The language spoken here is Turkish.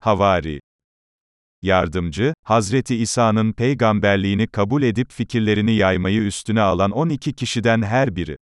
Havari Yardımcı, Hazreti İsa'nın peygamberliğini kabul edip fikirlerini yaymayı üstüne alan 12 kişiden her biri.